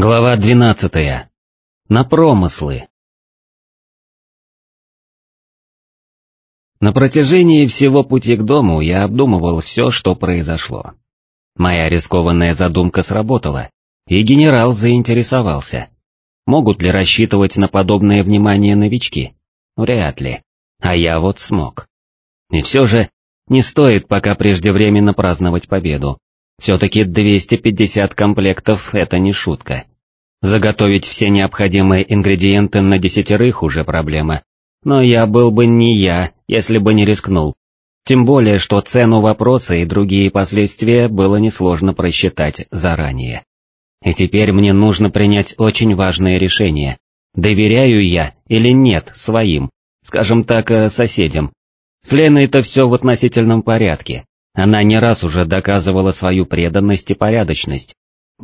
Глава двенадцатая. На промыслы. На протяжении всего пути к дому я обдумывал все, что произошло. Моя рискованная задумка сработала, и генерал заинтересовался. Могут ли рассчитывать на подобное внимание новички? Вряд ли. А я вот смог. И все же, не стоит пока преждевременно праздновать победу. Все-таки 250 комплектов — это не шутка. Заготовить все необходимые ингредиенты на десятерых уже проблема. Но я был бы не я, если бы не рискнул. Тем более, что цену вопроса и другие последствия было несложно просчитать заранее. И теперь мне нужно принять очень важное решение. Доверяю я или нет своим, скажем так, э, соседям. С Леной-то все в относительном порядке. Она не раз уже доказывала свою преданность и порядочность.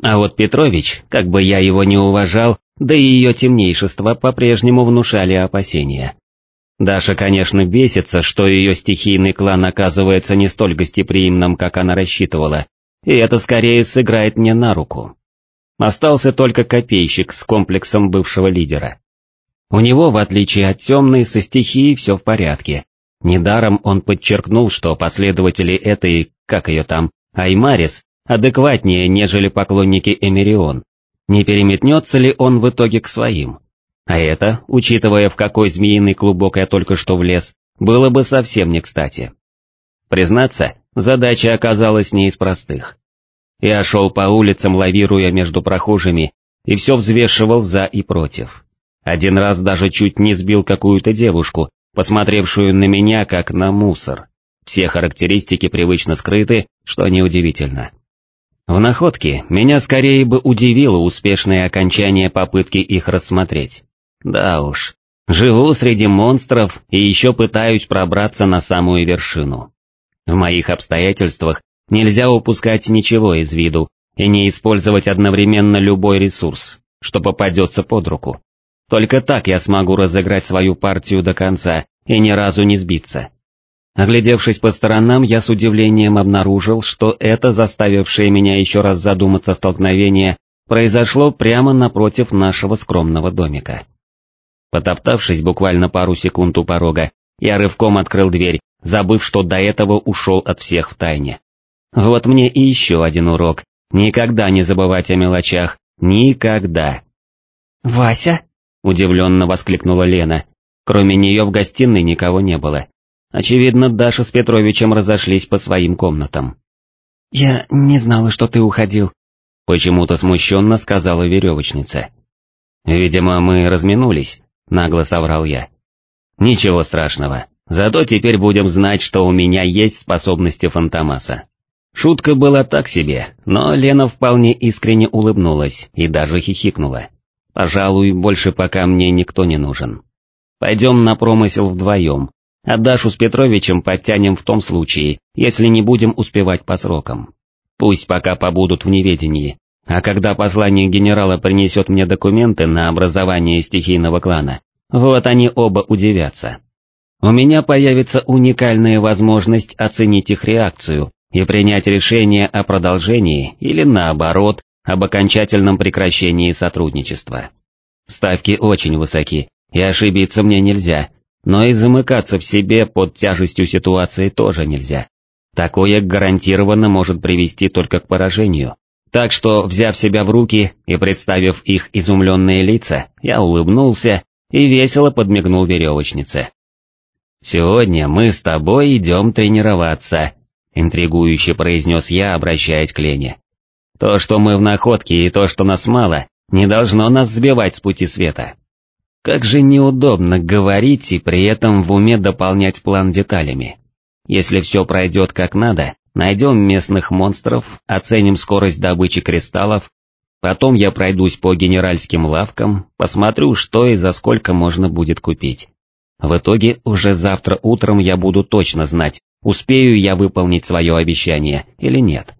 А вот Петрович, как бы я его не уважал, да и ее темнейшество по-прежнему внушали опасения. Даша, конечно, бесится, что ее стихийный клан оказывается не столь гостеприимным, как она рассчитывала, и это скорее сыграет мне на руку. Остался только копейщик с комплексом бывшего лидера. У него, в отличие от темной, со стихией все в порядке, Недаром он подчеркнул, что последователи этой, как ее там, Аймарис, адекватнее, нежели поклонники Эмерион. Не переметнется ли он в итоге к своим? А это, учитывая, в какой змеиный клубок я только что влез, было бы совсем не кстати. Признаться, задача оказалась не из простых. Я шел по улицам, лавируя между прохожими, и все взвешивал за и против. Один раз даже чуть не сбил какую-то девушку, посмотревшую на меня как на мусор. Все характеристики привычно скрыты, что неудивительно. В находке меня скорее бы удивило успешное окончание попытки их рассмотреть. Да уж, живу среди монстров и еще пытаюсь пробраться на самую вершину. В моих обстоятельствах нельзя упускать ничего из виду и не использовать одновременно любой ресурс, что попадется под руку. Только так я смогу разыграть свою партию до конца и ни разу не сбиться. Оглядевшись по сторонам, я с удивлением обнаружил, что это заставившее меня еще раз задуматься столкновение произошло прямо напротив нашего скромного домика. Потоптавшись буквально пару секунд у порога, я рывком открыл дверь, забыв, что до этого ушел от всех в тайне. Вот мне и еще один урок. Никогда не забывать о мелочах. Никогда. «Вася?» Удивленно воскликнула Лена. Кроме нее в гостиной никого не было. Очевидно, Даша с Петровичем разошлись по своим комнатам. «Я не знала, что ты уходил», — почему-то смущенно сказала веревочница. «Видимо, мы разминулись», — нагло соврал я. «Ничего страшного, зато теперь будем знать, что у меня есть способности Фантомаса». Шутка была так себе, но Лена вполне искренне улыбнулась и даже хихикнула. Пожалуй, больше пока мне никто не нужен. Пойдем на промысел вдвоем, а Дашу с Петровичем подтянем в том случае, если не будем успевать по срокам. Пусть пока побудут в неведении, а когда послание генерала принесет мне документы на образование стихийного клана, вот они оба удивятся. У меня появится уникальная возможность оценить их реакцию и принять решение о продолжении или наоборот об окончательном прекращении сотрудничества. Ставки очень высоки, и ошибиться мне нельзя, но и замыкаться в себе под тяжестью ситуации тоже нельзя. Такое гарантированно может привести только к поражению. Так что, взяв себя в руки и представив их изумленные лица, я улыбнулся и весело подмигнул веревочнице. «Сегодня мы с тобой идем тренироваться», — интригующе произнес я, обращаясь к Лене. То, что мы в находке и то, что нас мало, не должно нас сбивать с пути света. Как же неудобно говорить и при этом в уме дополнять план деталями. Если все пройдет как надо, найдем местных монстров, оценим скорость добычи кристаллов, потом я пройдусь по генеральским лавкам, посмотрю, что и за сколько можно будет купить. В итоге уже завтра утром я буду точно знать, успею я выполнить свое обещание или нет.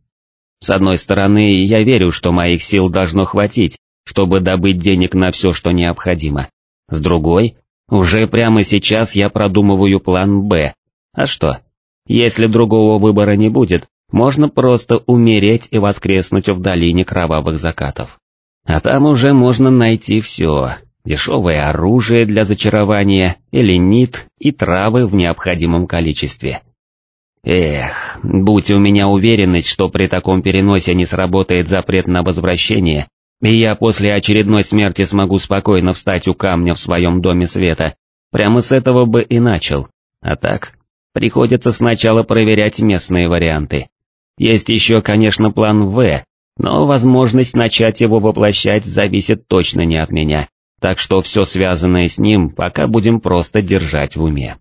С одной стороны, я верю, что моих сил должно хватить, чтобы добыть денег на все, что необходимо. С другой, уже прямо сейчас я продумываю план «Б». А что? Если другого выбора не будет, можно просто умереть и воскреснуть в долине кровавых закатов. А там уже можно найти все, дешевое оружие для зачарования, эленит и травы в необходимом количестве. Эх, будь у меня уверенность, что при таком переносе не сработает запрет на возвращение, и я после очередной смерти смогу спокойно встать у камня в своем доме света, прямо с этого бы и начал. А так, приходится сначала проверять местные варианты. Есть еще, конечно, план В, но возможность начать его воплощать зависит точно не от меня, так что все связанное с ним пока будем просто держать в уме.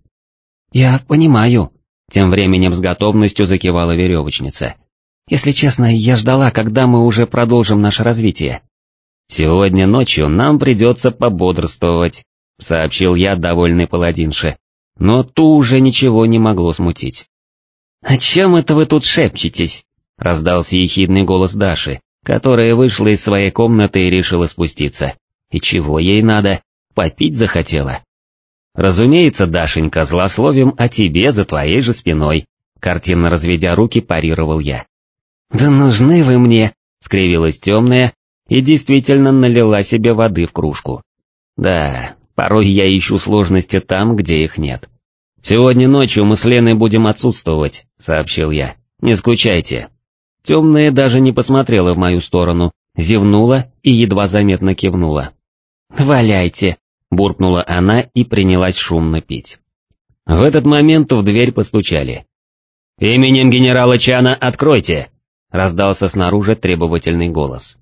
«Я понимаю», — тем временем с готовностью закивала веревочница. «Если честно, я ждала, когда мы уже продолжим наше развитие». «Сегодня ночью нам придется пободрствовать», — сообщил я довольный паладинше, но ту уже ничего не могло смутить. «О чем это вы тут шепчетесь?» — раздался ехидный голос Даши, которая вышла из своей комнаты и решила спуститься. И чего ей надо? Попить захотела. Разумеется, Дашенька, злословим о тебе за твоей же спиной, картинно разведя руки, парировал я. «Да нужны вы мне!» — скривилась темная и действительно налила себе воды в кружку. Да, порой я ищу сложности там, где их нет. «Сегодня ночью мы с Леной будем отсутствовать», — сообщил я. «Не скучайте». Темная даже не посмотрела в мою сторону, зевнула и едва заметно кивнула. «Валяйте», — буркнула она и принялась шумно пить. В этот момент в дверь постучали. «Именем генерала Чана откройте!» — раздался снаружи требовательный голос.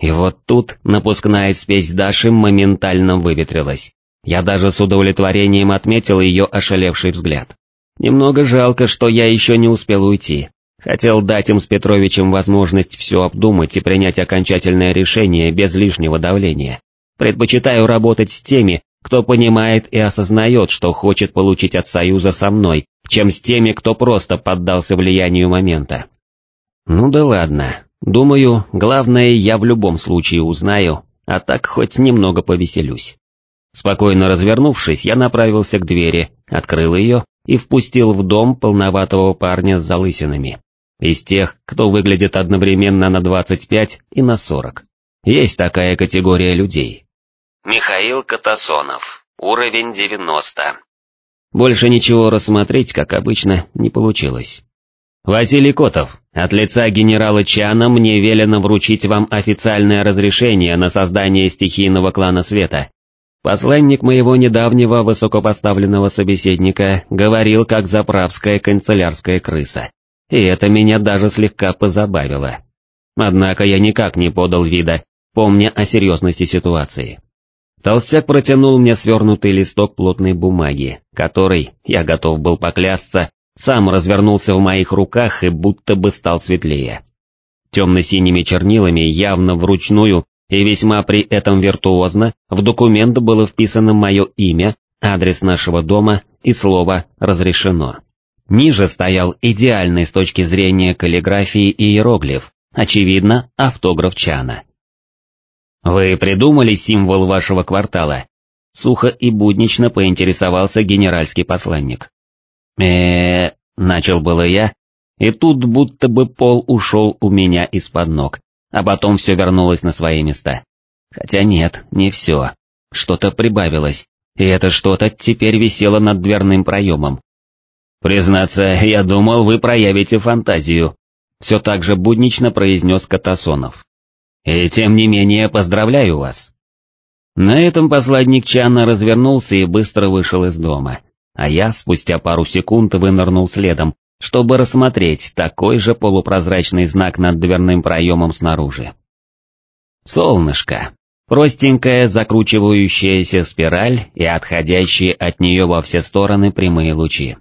И вот тут напускная спесь Даши моментально выветрилась. Я даже с удовлетворением отметил ее ошалевший взгляд. Немного жалко, что я еще не успел уйти. Хотел дать им с Петровичем возможность все обдумать и принять окончательное решение без лишнего давления. Предпочитаю работать с теми, кто понимает и осознает, что хочет получить от союза со мной, чем с теми, кто просто поддался влиянию момента. Ну да ладно, думаю, главное я в любом случае узнаю, а так хоть немного повеселюсь. Спокойно развернувшись, я направился к двери, открыл ее и впустил в дом полноватого парня с залысинами. Из тех, кто выглядит одновременно на 25 и на 40. Есть такая категория людей. Михаил Катасонов, уровень 90. Больше ничего рассмотреть, как обычно, не получилось. Василий Котов, от лица генерала Чана мне велено вручить вам официальное разрешение на создание стихийного клана света, Посланник моего недавнего высокопоставленного собеседника говорил как заправская канцелярская крыса, и это меня даже слегка позабавило. Однако я никак не подал вида, помня о серьезности ситуации. Толстяк протянул мне свернутый листок плотной бумаги, который, я готов был поклясться, сам развернулся в моих руках и будто бы стал светлее. Темно-синими чернилами, явно вручную, и весьма при этом виртуозно в документ было вписано мое имя, адрес нашего дома и слово «разрешено». Ниже стоял идеальный с точки зрения каллиграфии иероглиф, очевидно, автограф Чана. «Вы придумали символ вашего квартала?» Сухо и буднично поинтересовался генеральский посланник. э начал было я, и тут будто бы пол ушел у меня из-под ног, а потом все вернулось на свои места. Хотя нет, не все. Что-то прибавилось, и это что-то теперь висело над дверным проемом. «Признаться, я думал, вы проявите фантазию», — все так же буднично произнес Катасонов. «И тем не менее поздравляю вас». На этом посладник Чана развернулся и быстро вышел из дома, а я спустя пару секунд вынырнул следом, чтобы рассмотреть такой же полупрозрачный знак над дверным проемом снаружи. Солнышко. Простенькая закручивающаяся спираль и отходящие от нее во все стороны прямые лучи.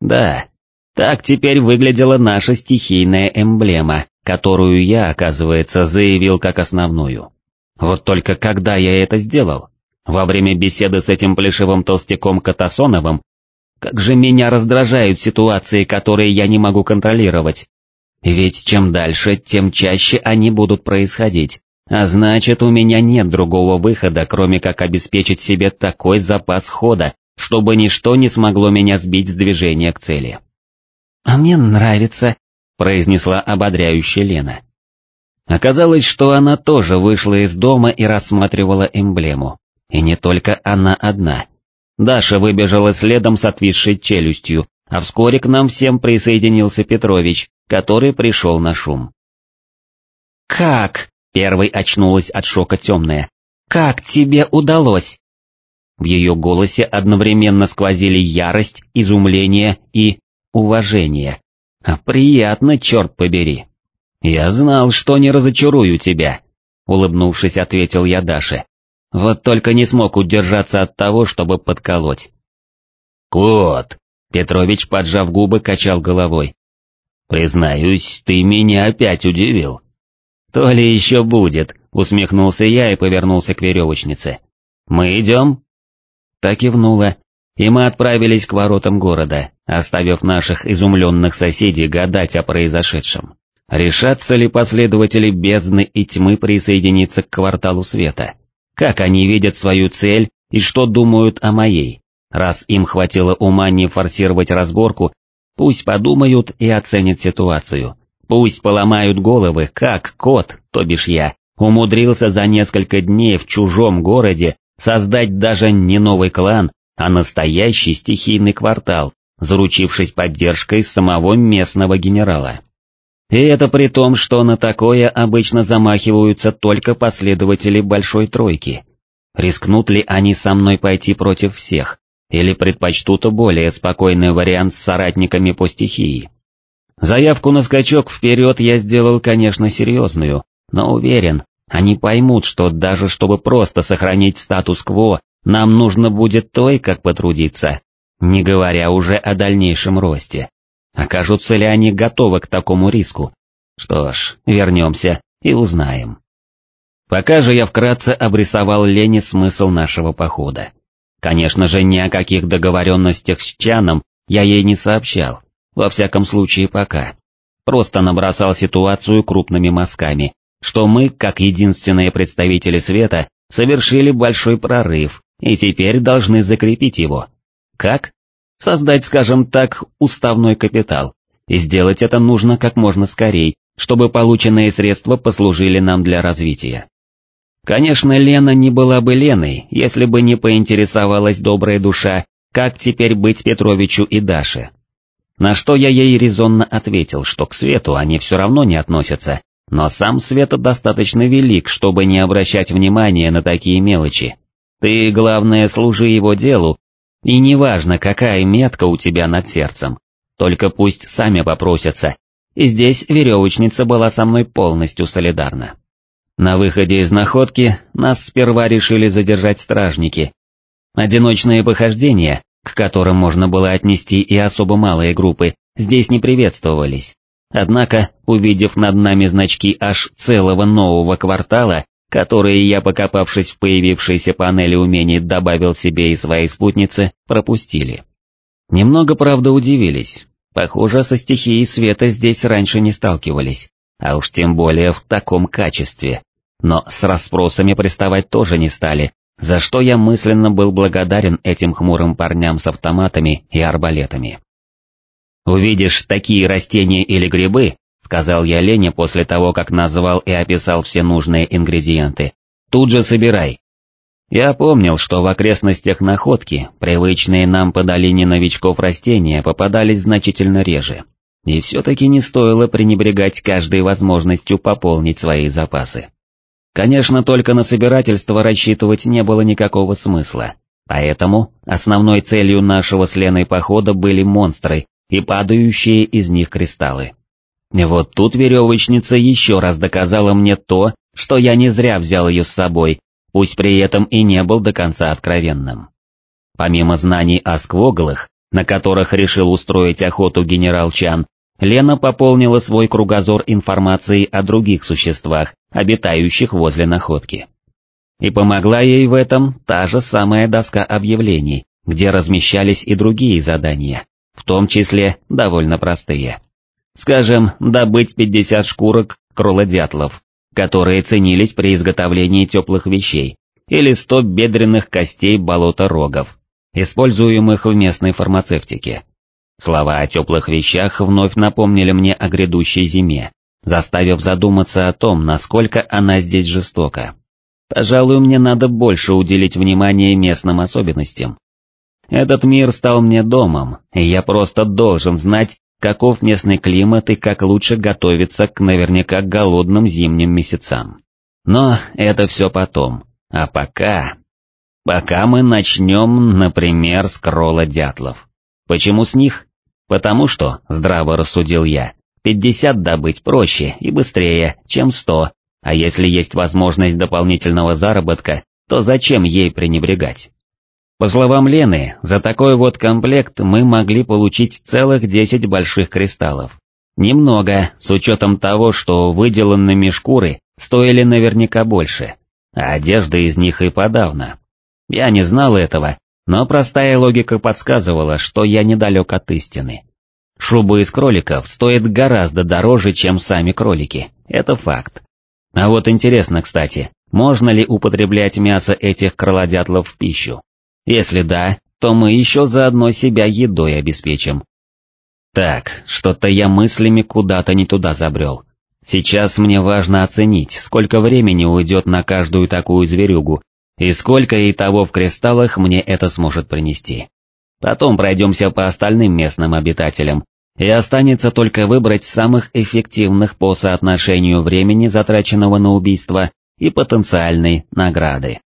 Да, так теперь выглядела наша стихийная эмблема, которую я, оказывается, заявил как основную. Вот только когда я это сделал? Во время беседы с этим плешивым толстяком Катасоновым как же меня раздражают ситуации, которые я не могу контролировать. Ведь чем дальше, тем чаще они будут происходить, а значит у меня нет другого выхода, кроме как обеспечить себе такой запас хода, чтобы ничто не смогло меня сбить с движения к цели. «А мне нравится», — произнесла ободряющая Лена. Оказалось, что она тоже вышла из дома и рассматривала эмблему. И не только она одна. Даша выбежала следом с отвисшей челюстью, а вскоре к нам всем присоединился Петрович, который пришел на шум. «Как?» — первой очнулась от шока темная. «Как тебе удалось?» В ее голосе одновременно сквозили ярость, изумление и уважение. А приятно, черт побери. «Я знал, что не разочарую тебя», — улыбнувшись, ответил я Даше. Вот только не смог удержаться от того, чтобы подколоть. «Кот!» — Петрович, поджав губы, качал головой. «Признаюсь, ты меня опять удивил». «То ли еще будет», — усмехнулся я и повернулся к веревочнице. «Мы идем?» Так кивнула, и мы отправились к воротам города, оставив наших изумленных соседей гадать о произошедшем. Решатся ли последователи бездны и тьмы присоединиться к кварталу света? Как они видят свою цель и что думают о моей? Раз им хватило ума не форсировать разборку, пусть подумают и оценят ситуацию. Пусть поломают головы, как кот, то бишь я, умудрился за несколько дней в чужом городе создать даже не новый клан, а настоящий стихийный квартал, заручившись поддержкой самого местного генерала. И это при том, что на такое обычно замахиваются только последователи Большой Тройки. Рискнут ли они со мной пойти против всех, или предпочтут более спокойный вариант с соратниками по стихии? Заявку на скачок вперед я сделал, конечно, серьезную, но уверен, они поймут, что даже чтобы просто сохранить статус-кво, нам нужно будет той, как потрудиться, не говоря уже о дальнейшем росте. Окажутся ли они готовы к такому риску? Что ж, вернемся и узнаем. Пока же я вкратце обрисовал Лене смысл нашего похода. Конечно же, ни о каких договоренностях с Чаном я ей не сообщал, во всяком случае пока. Просто набросал ситуацию крупными мазками, что мы, как единственные представители света, совершили большой прорыв и теперь должны закрепить его. Как? Создать, скажем так, уставной капитал. И сделать это нужно как можно скорее, чтобы полученные средства послужили нам для развития. Конечно, Лена не была бы Леной, если бы не поинтересовалась добрая душа, как теперь быть Петровичу и Даше. На что я ей резонно ответил, что к свету они все равно не относятся, но сам Света достаточно велик, чтобы не обращать внимания на такие мелочи. Ты, главное, служи его делу, и неважно, какая метка у тебя над сердцем, только пусть сами попросятся, и здесь веревочница была со мной полностью солидарна. На выходе из находки нас сперва решили задержать стражники. Одиночные похождения, к которым можно было отнести и особо малые группы, здесь не приветствовались. Однако, увидев над нами значки аж целого нового квартала, которые я, покопавшись в появившейся панели умений, добавил себе и своей спутнице, пропустили. Немного, правда, удивились. Похоже, со стихией света здесь раньше не сталкивались, а уж тем более в таком качестве. Но с расспросами приставать тоже не стали, за что я мысленно был благодарен этим хмурым парням с автоматами и арбалетами. «Увидишь такие растения или грибы», — сказал я Лене после того, как назвал и описал все нужные ингредиенты, — «тут же собирай». Я помнил, что в окрестностях находки, привычные нам по долине новичков растения, попадались значительно реже. И все-таки не стоило пренебрегать каждой возможностью пополнить свои запасы. Конечно, только на собирательство рассчитывать не было никакого смысла, поэтому основной целью нашего с Леной похода были монстры, и падающие из них кристаллы. Вот тут веревочница еще раз доказала мне то, что я не зря взял ее с собой, пусть при этом и не был до конца откровенным. Помимо знаний о сквоглах, на которых решил устроить охоту генерал Чан, Лена пополнила свой кругозор информацией о других существах, обитающих возле находки. И помогла ей в этом та же самая доска объявлений, где размещались и другие задания в том числе довольно простые. Скажем, добыть 50 шкурок кролодятлов, которые ценились при изготовлении теплых вещей, или 100 бедренных костей болота-рогов, используемых в местной фармацевтике. Слова о теплых вещах вновь напомнили мне о грядущей зиме, заставив задуматься о том, насколько она здесь жестока. Пожалуй, мне надо больше уделить внимание местным особенностям. Этот мир стал мне домом, и я просто должен знать, каков местный климат и как лучше готовиться к наверняка голодным зимним месяцам. Но это все потом, а пока... Пока мы начнем, например, с крола дятлов. Почему с них? Потому что, здраво рассудил я, пятьдесят добыть проще и быстрее, чем сто, а если есть возможность дополнительного заработка, то зачем ей пренебрегать? По словам Лены, за такой вот комплект мы могли получить целых десять больших кристаллов. Немного, с учетом того, что выделанными шкуры стоили наверняка больше, а одежда из них и подавно. Я не знал этого, но простая логика подсказывала, что я недалек от истины. Шуба из кроликов стоит гораздо дороже, чем сами кролики, это факт. А вот интересно, кстати, можно ли употреблять мясо этих крылодятлов в пищу? Если да, то мы еще заодно себя едой обеспечим. Так, что-то я мыслями куда-то не туда забрел. Сейчас мне важно оценить, сколько времени уйдет на каждую такую зверюгу, и сколько и того в кристаллах мне это сможет принести. Потом пройдемся по остальным местным обитателям, и останется только выбрать самых эффективных по соотношению времени, затраченного на убийство, и потенциальной награды.